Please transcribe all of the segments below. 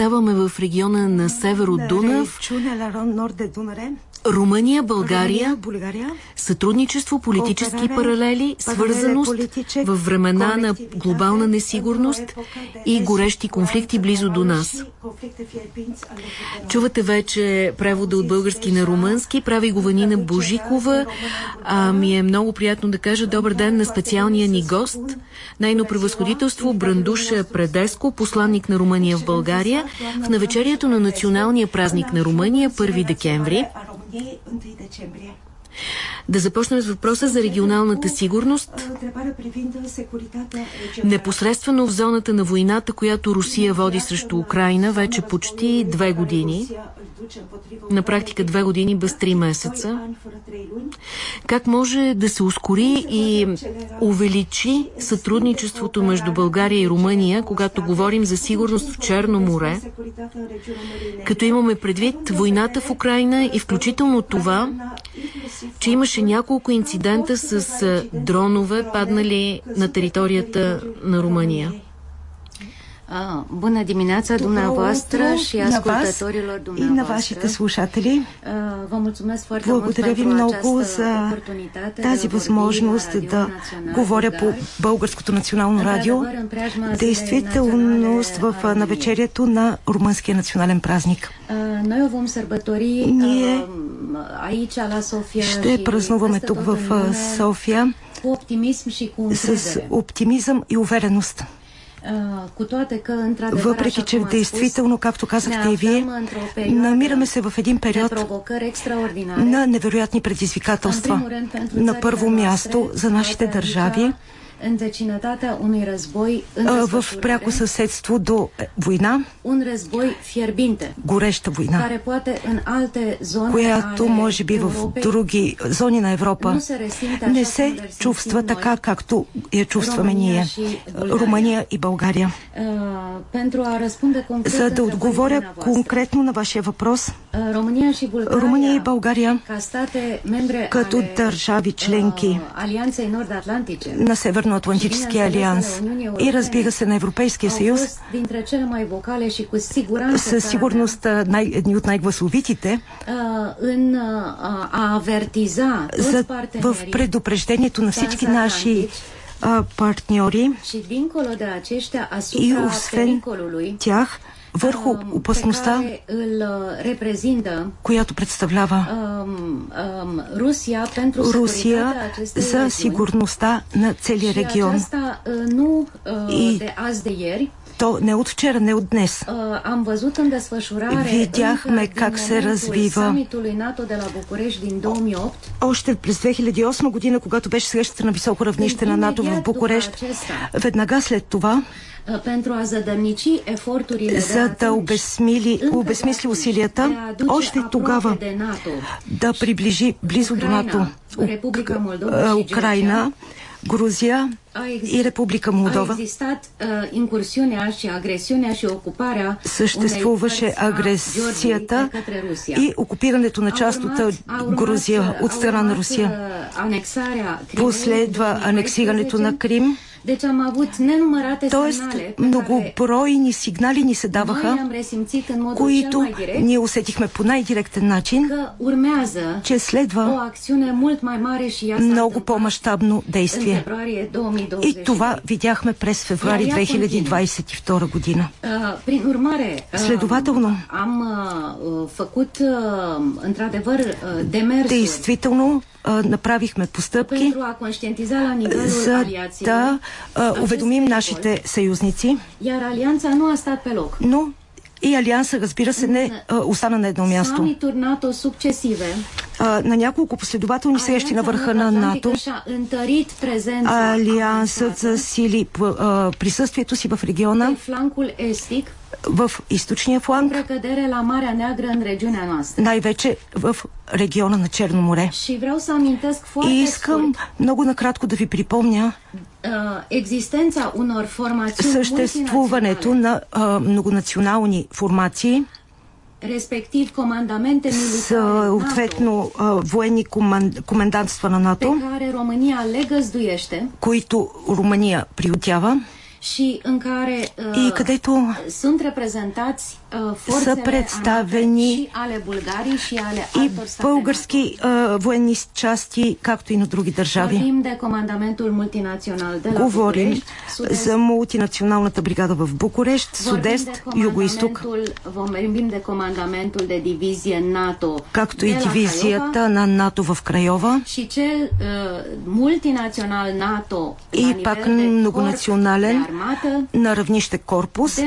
оставаме в региона на север от Дунав. Румъния, България, сътрудничество, политически паралели, свързаност във времена на глобална несигурност и горещи конфликти близо до нас. Чувате вече превода от български на румънски, прави го Ванина Божикова. А, ми е много приятно да кажа добър ден на специалния ни гост, нейно превъзходителство Брандуша Предеско, посланник на Румъния в България, в навечерието на националния празник на Румъния 1 декември. e 1 decembrie. Да започнем с въпроса за регионалната сигурност. Непосредствено в зоната на войната, която Русия води срещу Украина вече почти две години, на практика две години без три месеца, как може да се ускори и увеличи сътрудничеството между България и Румъния, когато говорим за сигурност в Черно море, като имаме предвид войната в Украина и включително това, че имаше няколко инцидента с дронове, паднали на територията на Румъния. Bună dimineața dumneavoastră și ascultătorilor dumneavoastră. И на вашите слушатели. Vă mulțumesc foarte Благодаря ви много за тази възможност да говоря по Българското национално радио. Действителност в навечерието на Румънския национален празник. Ние ще празнуваме тук в София с оптимизъм и увереност. Въпреки, че действително, както казахте и вие, намираме се в един период на невероятни предизвикателства. На първо място за нашите държави, в пряко съседство до война, гореща война, която може би в други зони на Европа не се чувства така, както я чувстваме ние, Румъния и България. За да отговоря конкретно на вашия въпрос, Румъния и България като държави членки на Северно Северноатлантическия алианс и разбира се на Европейския съюз. със сигурност най, едни от най-гласовитите. За, в предупреждението на всички наши партньори. И освен тях върху опасността, която представлява Русия за сигурността на целия регион. И то не от вчера, не от днес. Видяхме как се развива. Още през 2008 година, когато беше срещата на високо равнище на НАТО в Букурещ, веднага след това за да обесмили, обесмисли усилията още тогава да приближи близо до НАТО. Украина, Грузия и Република Молдова. Съществуваше агресията и окупирането на част от Грузия от страна на Русия. Последва анексирането на Крим Deci am avut nenumărate Тоест, многобройни сигнали ни се даваха, които ние усетихме по най-директен начин, че следва много по-масштабно действие. И това видяхме през февруари 2022 година. Следователно, действително направихме постъпки за да уведомим нашите съюзници. Но и Алианса, разбира се, не остана на едно място. на няколко последователни срещи на върха на НАТО Алиансът засили присъствието си в региона в източния фланг, най-вече в региона на Черно море. И искам много накратко да ви припомня съществуването на а, многонационални формации, респектив съответно военни комендантства на НАТО, които Румъния приютява și în care uh, sunt reprezentați са представени и български военни части, както и на други държави. Говорим за мултинационалната бригада в Букурещ, Судест, Юго-Исток. Както и дивизията на НАТО в Крайова. NATO и пак многонационален на равнище корпус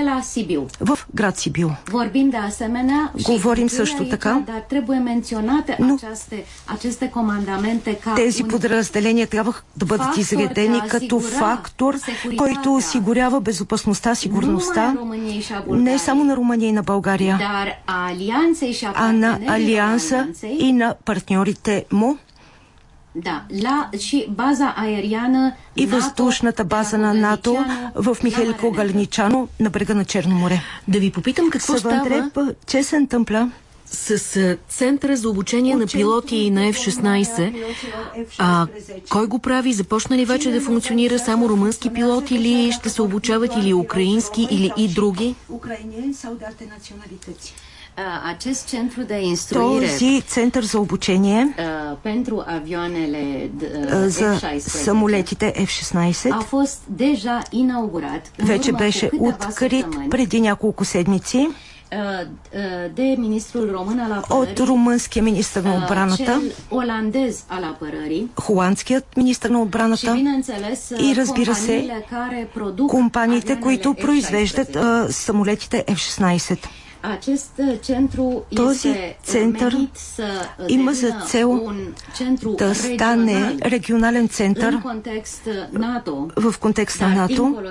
в град Сибил. Говорим също така, но тези подразделения трябва да бъдат изредени като фактор, който осигурява безопасността, сигурността не само на Румъния и на България, а на Алианса и на партньорите му. Да, baza aeriană и въздушната база на НАТО в Михайлико Галиничано на брега на Черно море. Да ви попитам какво става че се тъмпля с Центъра за обучение на пилоти на F-16. А кой го прави? Започна ли вече да функционира само румънски пилоти или ще се обучават или украински или и други? Украинен са националитети acest centru de instruire Този център за обучение pentru avioanele за самолетите F-16 a fost deja inaugurat вече беше открит преди няколко седмици de ministrul român al apărării, от румънския министр на отбраната, оландез al apărării, холандският министр на отбраната и разбира се компаниите, които произвеждат самолетите F-16. Този център има за цел да стане регионален център в контекст на НАТО,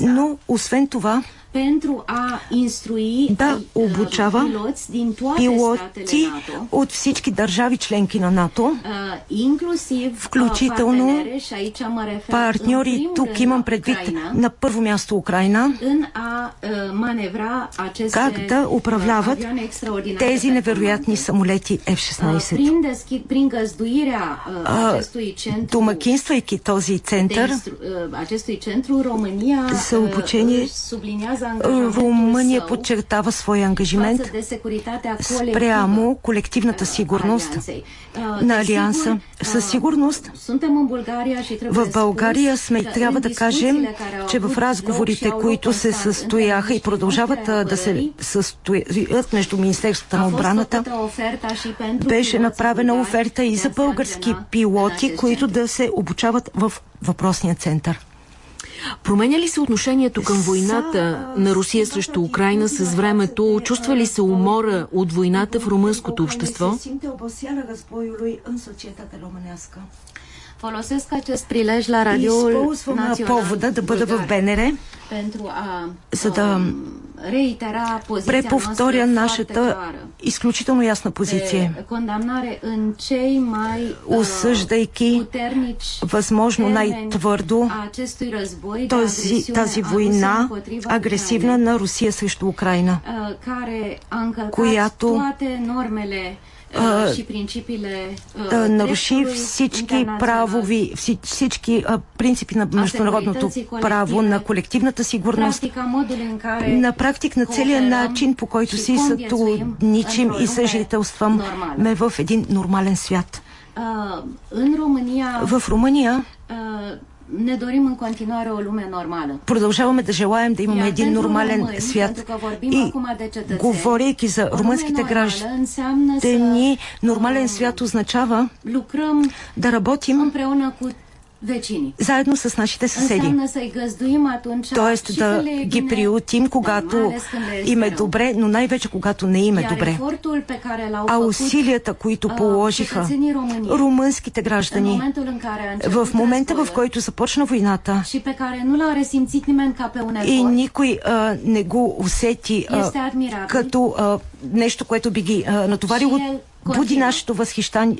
но освен това pentru a instrui да обучава пилоти от всички държави членки на НАТО, включително партньори, тук имам предвид на първо място Украина, как да управляват тези невероятни самолети F-16. Домакинствайки този център за обучение Румъния подчертава своя ангажимент спрямо колективната сигурност на Алианса. Със сигурност в България сме и трябва да кажем, че в разговорите, които се състояха и продължават да се състоят между Министерството на отбраната, беше направена оферта и за български пилоти, които да се обучават в въпросния център. Променя ли се отношението към войната на Русия срещу Украина с времето? Чувства ли се умора от войната в румънското общество? Folosesc acest prilej la radioul național повода да бъда в БНР, за да преповторя нашата изключително ясна позиция, осъждайки възможно най-твърдо тази, тази война агресивна на Русия срещу Украина, която наруши всички правови, всички принципи на международното право, на колективната сигурност, на практик на целият начин, по който си сътрудничим и съжителстваме в един нормален свят. В Румъния ne dorim în continuare o lume normală. Продължаваме да желаем да имаме един нормален свят. И говорейки за румънските граждани, нормален свят означава да работим. Заедно с нашите съседи. Тоест да ги приютим, когато им е добре, но най-вече когато не им е добре. А усилията, които положиха румънските граждани в момента, в който започна войната и никой а, не го усети а, като а, нещо, което би ги а, натоварило, буди нашето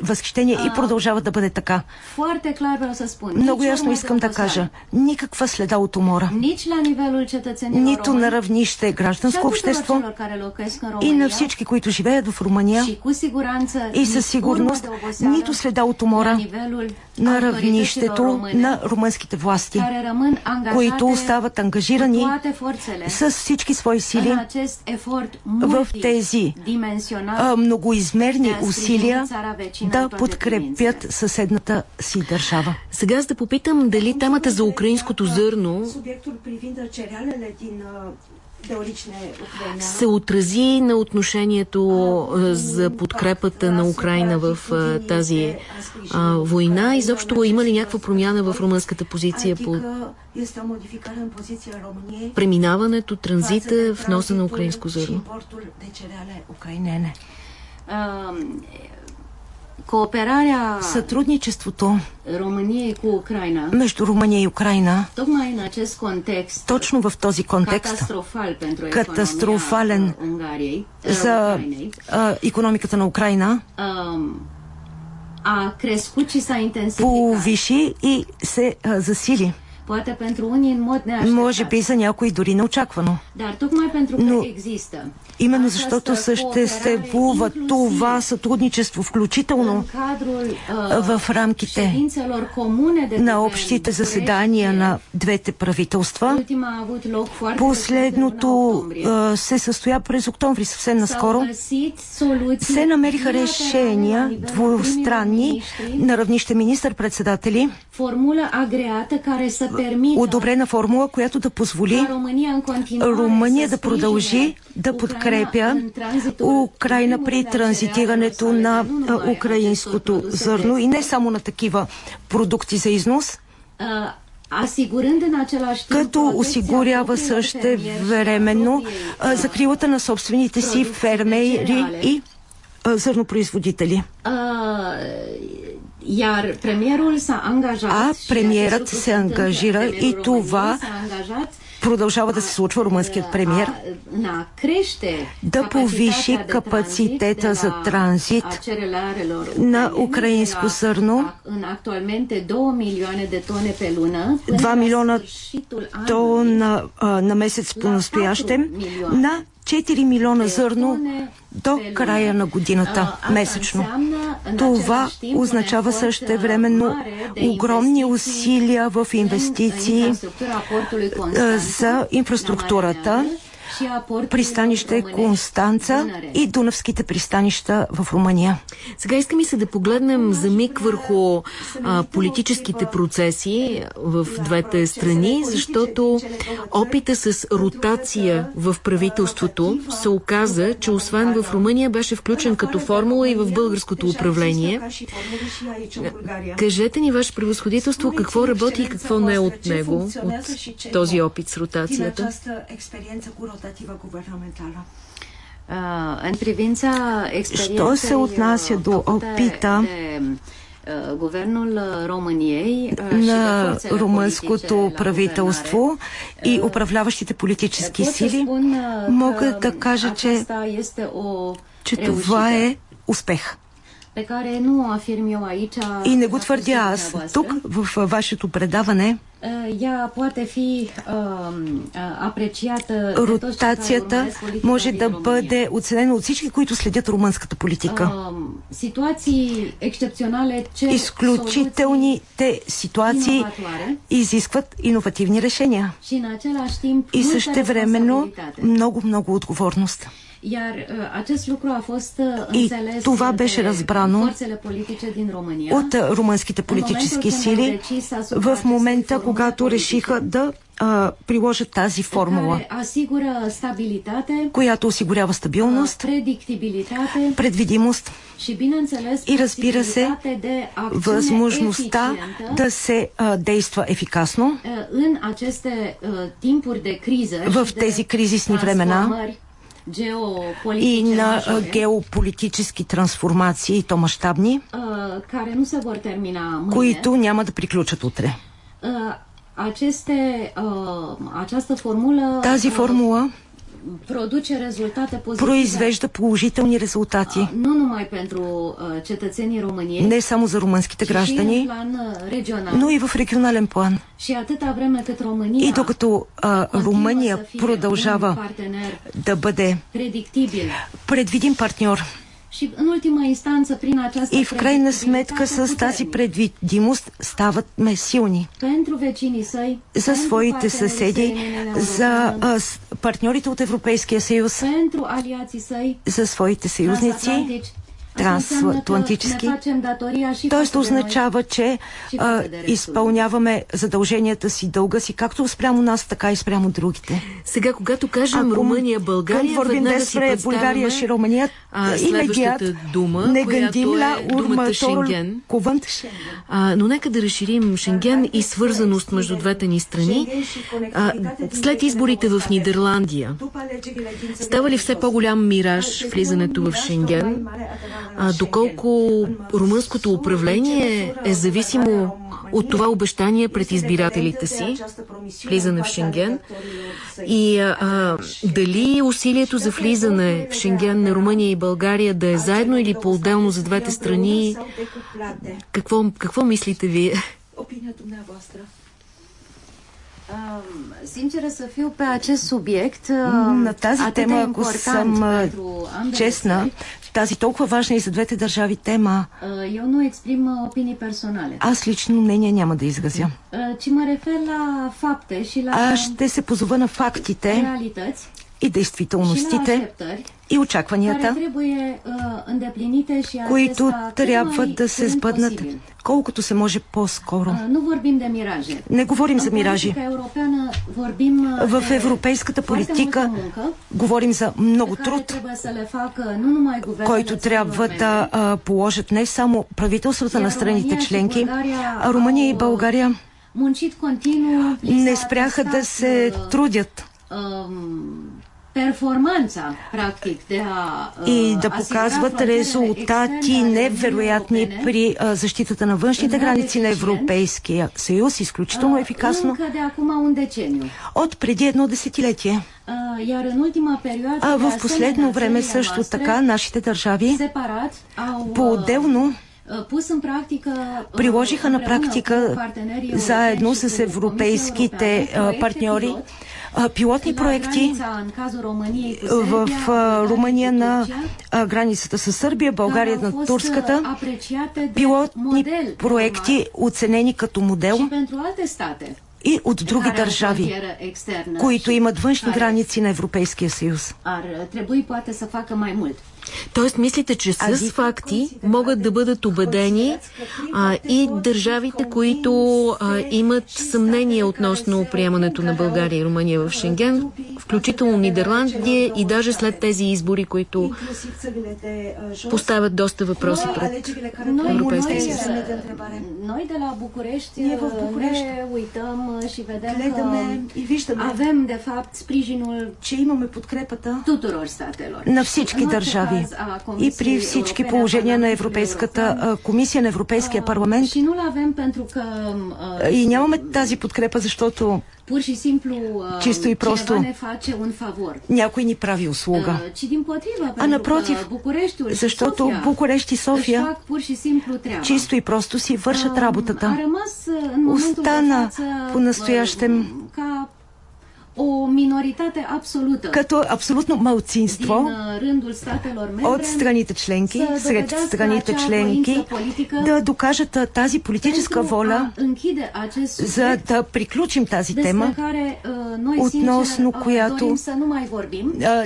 възхищение и продължава да бъде така. Много ясно искам да кажа, никаква следа от умора. Нито на равнище гражданско общество и на всички, които живеят в Румъния и със сигурност нито следа от умора на равнището на румънските власти, които остават ангажирани с всички свои сили в тези многоизмерни усилия да подкрепят съседната си държава. Сега да попитам дали темата за украинското зърно се отрази на отношението за подкрепата на Украина в тази а, война? Изобщо има ли някаква промяна в румънската позиция по преминаването, транзита в носа на украинско зърно? Кооперarea сътрудничеството Румъния cu Украина между Румъния и Украина context точно в този контекст катастрофален Ungariei, за а, економиката на Украина intensificat. повиши и се а, засили. Poate pentru unii în mod neașteptat. Може би за някои дори неочаквано. Dar tocmai pentru că Но există Именно защото съществува това сътрудничество, включително в рамките на общите заседания на двете правителства. Последното се състоя през октомври, съвсем наскоро. Се намериха решения двустранни на равнище министър-председатели. Одобрена формула, която да позволи Румъния да продължи да подкрепя Украина при транзитирането на украинското зърно и не само на такива продукти за износ, като осигурява също временно закрилата на собствените си фермери и зърнопроизводители. А премиерът се ангажира и това продължава да се случва румънският премьер, да повиши капацитета за транзит на украинско зърно 2 милиона тона на месец по настоящем на 4 милиона зърно до края на годината месечно. Това означава също временно огромни усилия в инвестиции за инфраструктурата пристанище Констанца и Дунавските пристанища в Румъния. Сега искам и се да погледнем за миг върху а, политическите процеси в двете страни, защото опита с ротация в правителството се оказа, че освен в Румъния беше включен като формула и в българското управление. Кажете ни, Ваше превъзходителство, какво работи и какво не е от него, от този опит с ротацията? Legislativă guvernamentală. În privința Що се отнася до опита на румънското правителство и управляващите политически сили, мога да кажа, че, че това е успех. И не го твърдя аз. Тук, в вашето предаване, ea poate fi apreciată Ротацията може да бъде оценена от всички, които следят румънската политика. Ситуации ексцепционале, Изключителните ситуации изискват иновативни решения. И също времено много-много отговорност. Iar acest lucru a fost înțeles И това беше разбрано от румънските политически сили в момента, когато решиха да а, приложат тази формула, която осигурява стабилност, предвидимост и разбира се, възможността да се а, действа ефикасно. в тези кризисни времена и на геополитически трансформации, то мащабни, които няма да приключат утре. Тази формула произвежда положителни резултати. Не само за румънските граждани, но и в регионален план. И докато а, Румъния продължава да бъде предвидим партньор, и в крайна сметка с тази предвидимост стават ме силни за своите съседи, за партньорите от Европейския съюз, за своите съюзници трансатлантически. Тоест означава, че а, изпълняваме задълженията си, дълга си, както спрямо нас, така и спрямо другите. Сега, когато кажем Ако Румъния, България, веднага си представяме България și România, а, следващата дума, не която е думата Шенген. А, но нека да разширим Шенген и свързаност между двете ни страни. А, след изборите в Нидерландия, става ли все по-голям мираж влизането в Шенген? А, доколко румънското управление е зависимо от това обещание пред избирателите си, влизане в Шенген, и а, дали усилието за влизане в Шенген на Румъния и България да е заедно или по-отделно за двете страни, какво, какво мислите вие? Sinceră să fiu pe acest subiect, на тази тема, ако съм честна, тази толкова важна и за двете държави тема, eu nu exprim opinii personale. Аз лично мнение няма да изразя. Ci mă refer la fapte și la Аз ще се позова на фактите и действителностите и очакванията, които трябва да се сбъднат колкото се може по-скоро. Не говорим за миражи. В европейската политика говорим за много труд, който трябва да положат не само правителствата на страните членки, а Румъния и България не спряха да се трудят перформанța, de a и да показват резултати невероятни при защитата на външните граници на Европейския съюз, изключително ефикасно. от преди едно десетилетие. А в последно време също така нашите държави по-отделно приложиха на практика заедно с европейските партньори. пилотни проекти в Румъния на границата с Сърбия, България на турската, пилотни проекти оценени като модел и от други държави, които имат външни граници на Европейския съюз. Тоест, мислите, че с факти могат да бъдат убедени а, и държавите, които а, имат съмнение относно приемането на България и Румъния в Шенген, включително Нидерландия и даже след тези избори, които поставят доста въпроси пред Европейския съюз. Noi de la București Ние в București ne uităm și vedem гледаме и виждаме. avem de fapt sprijinul че имаме подкрепата tuturor statelor. на всички държави държави и при всички положения на Европейската комисия, на Европейския парламент. И нямаме тази подкрепа, защото чисто и просто някой ни прави услуга. А напротив, защото Букурещ и София чисто и просто си вършат работата. Остана по-настоящем o minoritate absolută. Като абсолютно малцинство от страните членки, сред страните членки, да докажат тази политическа воля, за да приключим тази тема, относно която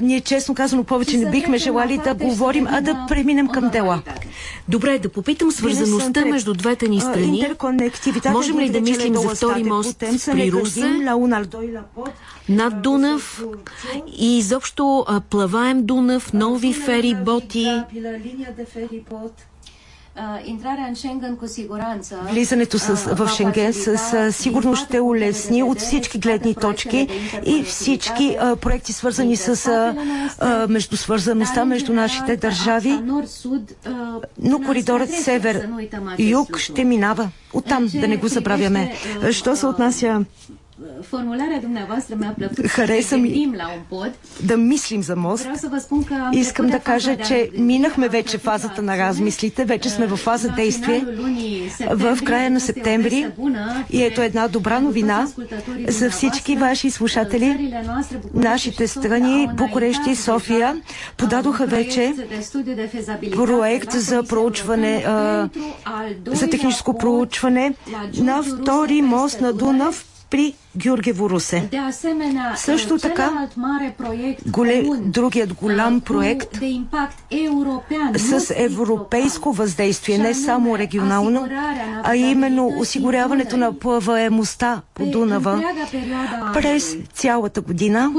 ние честно казано повече не бихме желали да говорим, а да преминем към дела. Добре, да попитам свързаността между двете ни страни. Можем ли да мислим за втори мост при Русе? Над Дунав и изобщо плаваем Дунав, нови фери, боти. Влизането с, в Шенген с сигурност ще улесни от всички гледни точки и всички а, проекти свързани с а, междусвързаността между нашите държави. Но коридорът север-юг ще минава. Оттам да не го забравяме. Що се отнася Хареса ми да мислим за мост. Искам да кажа, че минахме вече фазата на размислите, вече сме в фаза действие в края на септември и ето една добра новина за всички ваши слушатели. Нашите страни, Букурещ и София, подадоха вече проект за проучване, за техническо проучване на втори мост на Дунав при Георгиево Русе. Също така, голе, другият голям проект с европейско въздействие, не само регионално, а именно осигуряването на плаваемостта по Дунава през цялата година,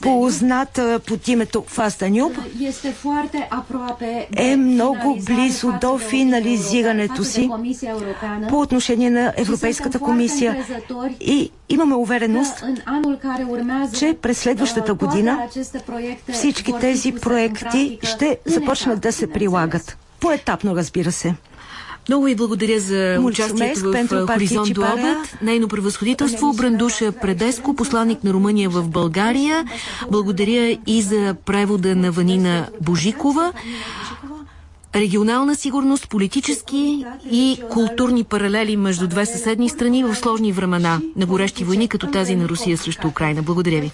познат под името Фастанюб, е много близо до финализирането си по отношение на Европейската комисия комисия. И имаме увереност, че през следващата година всички тези проекти ще започнат да се прилагат. Поетапно, разбира се. Много ви благодаря за участието в Хоризонт до обед. Нейно превъзходителство Брандуша Предеско, посланник на Румъния в България. Благодаря и за превода на Ванина Божикова регионална сигурност, политически и културни паралели между две съседни страни в сложни времена на горещи войни, като тази на Русия срещу Украина. Благодаря ви.